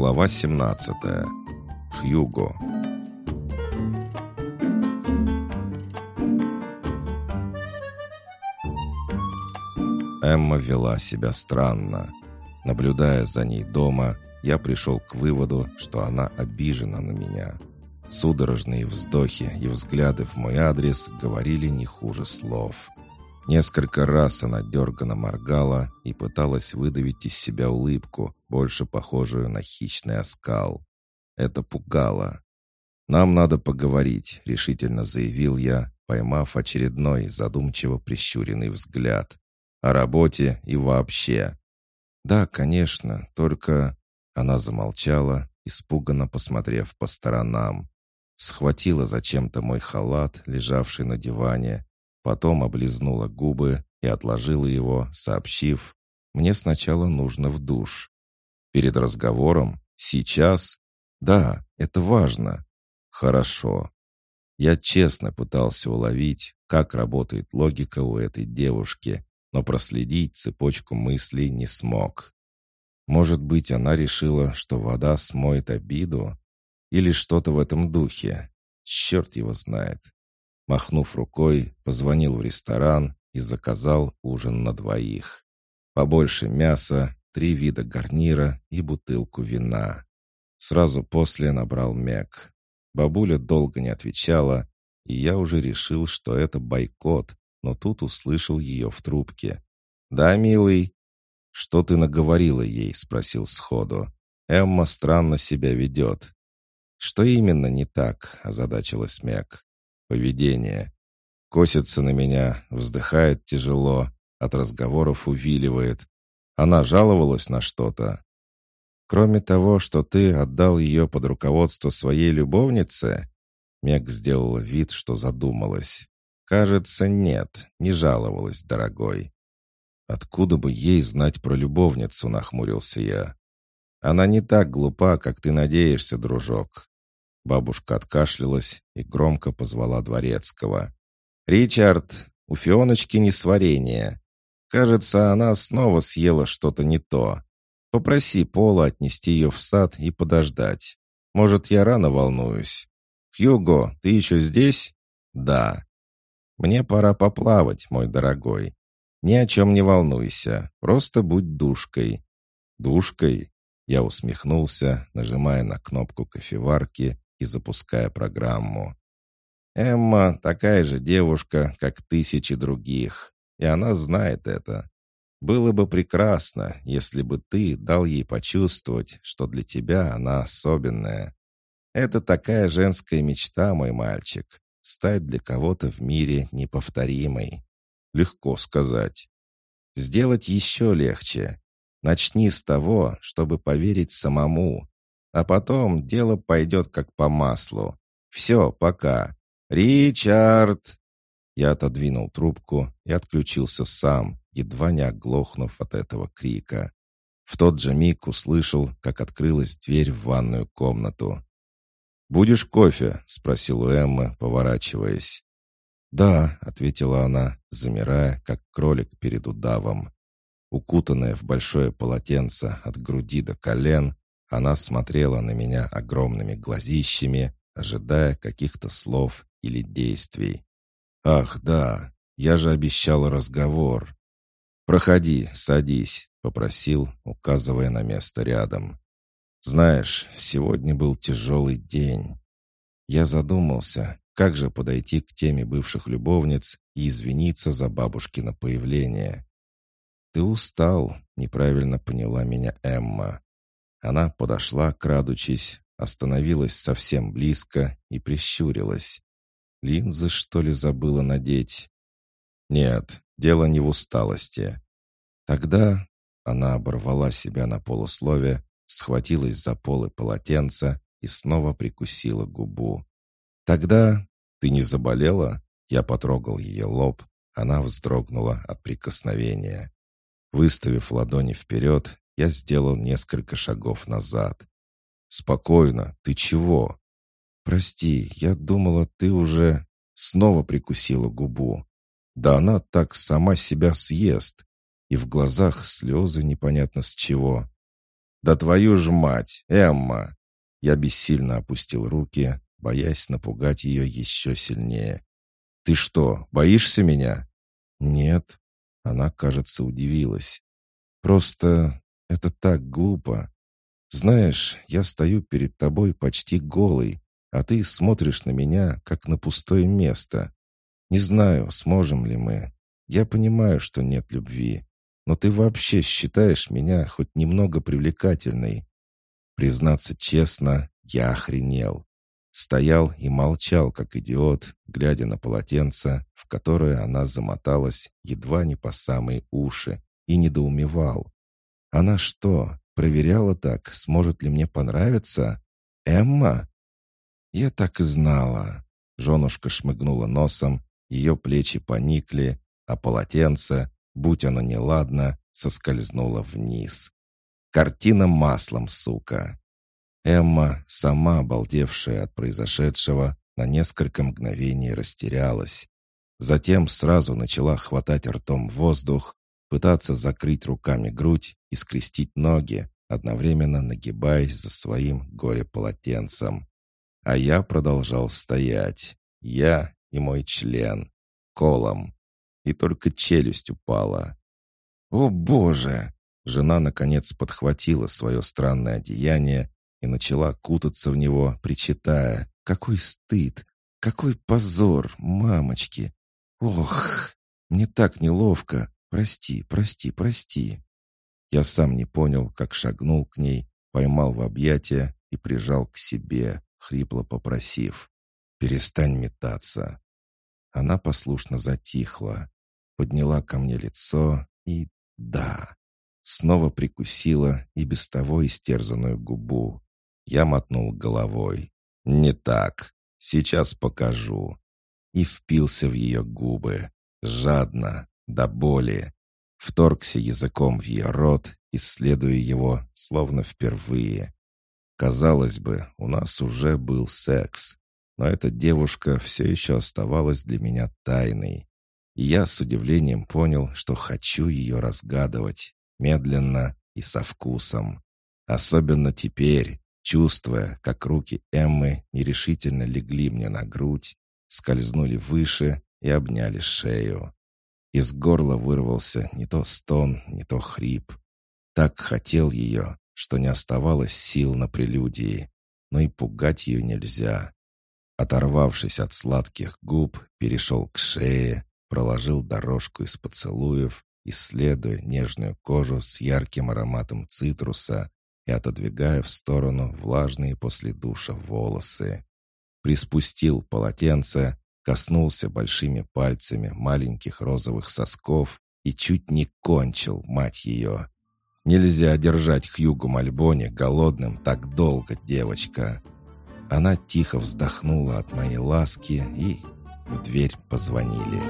Глава 17. Хьюго. Эмма вела себя странно. Наблюдая за ней дома, я пришел к выводу, что она обижена на меня. Судорожные вздохи и взгляды в мой адрес говорили не хуже слов. Несколько раз она дерганно моргала и пыталась выдавить из себя улыбку, больше похожую на хищный оскал. Это пугало. «Нам надо поговорить», — решительно заявил я, поймав очередной задумчиво прищуренный взгляд. «О работе и вообще». «Да, конечно, только...» Она замолчала, испуганно посмотрев по сторонам. Схватила зачем-то мой халат, лежавший на диване, Потом облизнула губы и отложила его, сообщив, «Мне сначала нужно в душ». «Перед разговором? Сейчас?» «Да, это важно». «Хорошо». Я честно пытался уловить, как работает логика у этой девушки, но проследить цепочку мыслей не смог. Может быть, она решила, что вода смоет обиду? Или что-то в этом духе? Черт его знает. Махнув рукой, позвонил в ресторан и заказал ужин на двоих. Побольше мяса, три вида гарнира и бутылку вина. Сразу после набрал Мек. Бабуля долго не отвечала, и я уже решил, что это бойкот, но тут услышал ее в трубке. «Да, милый?» «Что ты наговорила ей?» — спросил сходу. «Эмма странно себя ведет». «Что именно не так?» — озадачилась Мек поведение. Косится на меня, вздыхает тяжело, от разговоров увиливает. Она жаловалась на что-то. Кроме того, что ты отдал ее под руководство своей любовнице, Мег сделала вид, что задумалась. Кажется, нет, не жаловалась, дорогой. Откуда бы ей знать про любовницу, нахмурился я. Она не так глупа, как ты надеешься, дружок. Бабушка откашлялась и громко позвала Дворецкого. «Ричард, у Фионочки несварение. Кажется, она снова съела что-то не то. Попроси Пола отнести ее в сад и подождать. Может, я рано волнуюсь. Хьюго, ты еще здесь?» «Да». «Мне пора поплавать, мой дорогой. Ни о чем не волнуйся, просто будь душкой». «Душкой?» Я усмехнулся, нажимая на кнопку кофеварки и запуская программу. Эмма такая же девушка, как тысячи других, и она знает это. Было бы прекрасно, если бы ты дал ей почувствовать, что для тебя она особенная. Это такая женская мечта, мой мальчик, стать для кого-то в мире неповторимой. Легко сказать. Сделать еще легче. Начни с того, чтобы поверить самому, а потом дело пойдет как по маслу. Все, пока. «Ричард!» Я отодвинул трубку и отключился сам, едва не оглохнув от этого крика. В тот же миг услышал, как открылась дверь в ванную комнату. «Будешь кофе?» — спросил у Эммы, поворачиваясь. «Да», — ответила она, замирая, как кролик перед удавом. Укутанная в большое полотенце от груди до колен, она смотрела на меня огромными глазищами, ожидая каких-то слов или действий. «Ах, да, я же обещал разговор». «Проходи, садись», — попросил, указывая на место рядом. «Знаешь, сегодня был тяжелый день». Я задумался, как же подойти к теме бывших любовниц и извиниться за бабушкино появление. «Ты устал», — неправильно поняла меня Эмма. Она подошла, крадучись, остановилась совсем близко и прищурилась. Линзы, что ли, забыла надеть? Нет, дело не в усталости. Тогда она оборвала себя на полуслове, схватилась за полы полотенца и снова прикусила губу. «Тогда ты не заболела?» Я потрогал ее лоб. Она вздрогнула от прикосновения. Выставив ладони вперед, я сделал несколько шагов назад. «Спокойно, ты чего?» «Прости, я думала, ты уже...» Снова прикусила губу. «Да она так сама себя съест!» И в глазах слезы непонятно с чего. «Да твою ж мать, Эмма!» Я бессильно опустил руки, боясь напугать ее еще сильнее. «Ты что, боишься меня?» «Нет». Она, кажется, удивилась. «Просто это так глупо. Знаешь, я стою перед тобой почти голый, а ты смотришь на меня, как на пустое место. Не знаю, сможем ли мы. Я понимаю, что нет любви, но ты вообще считаешь меня хоть немного привлекательной?» Признаться честно, я охренел. Стоял и молчал, как идиот, глядя на полотенце, в которое она замоталась едва не по самые уши, и недоумевал. Она что, проверяла так, сможет ли мне понравиться? Эмма? Я так и знала. Женушка шмыгнула носом, ее плечи поникли, а полотенце, будь оно неладно, соскользнуло вниз. Картина маслом, сука. Эмма, сама обалдевшая от произошедшего, на несколько мгновений растерялась. Затем сразу начала хватать ртом воздух, пытаться закрыть руками грудь и скрестить ноги, одновременно нагибаясь за своим горе-полотенцем. А я продолжал стоять. Я и мой член. Колом. И только челюсть упала. «О, Боже!» Жена, наконец, подхватила свое странное одеяние и начала кутаться в него, причитая. «Какой стыд! Какой позор, мамочки! Ох, мне так неловко! Прости, прости, прости!» Я сам не понял, как шагнул к ней, поймал в объятия и прижал к себе, хрипло попросив. «Перестань метаться!» Она послушно затихла, подняла ко мне лицо и... да, снова прикусила и без того истерзанную губу. Я мотнул головой. «Не так. Сейчас покажу». И впился в ее губы. Жадно, до боли. Вторгся языком в ее рот, исследуя его, словно впервые. Казалось бы, у нас уже был секс, но эта девушка все еще оставалась для меня тайной. И я с удивлением понял, что хочу ее разгадывать, медленно и со вкусом. Особенно теперь, чувствуя, как руки Эммы нерешительно легли мне на грудь, скользнули выше и обняли шею. Из горла вырвался не то стон, не то хрип. Так хотел ее, что не оставалось сил на прелюдии, но и пугать ее нельзя. Оторвавшись от сладких губ, перешел к шее, проложил дорожку из поцелуев, исследуя нежную кожу с ярким ароматом цитруса, и отодвигая в сторону влажные после душа волосы. Приспустил полотенце, коснулся большими пальцами маленьких розовых сосков и чуть не кончил, мать ее. Нельзя держать Хьюгу Мальбони голодным так долго, девочка. Она тихо вздохнула от моей ласки и в дверь позвонили.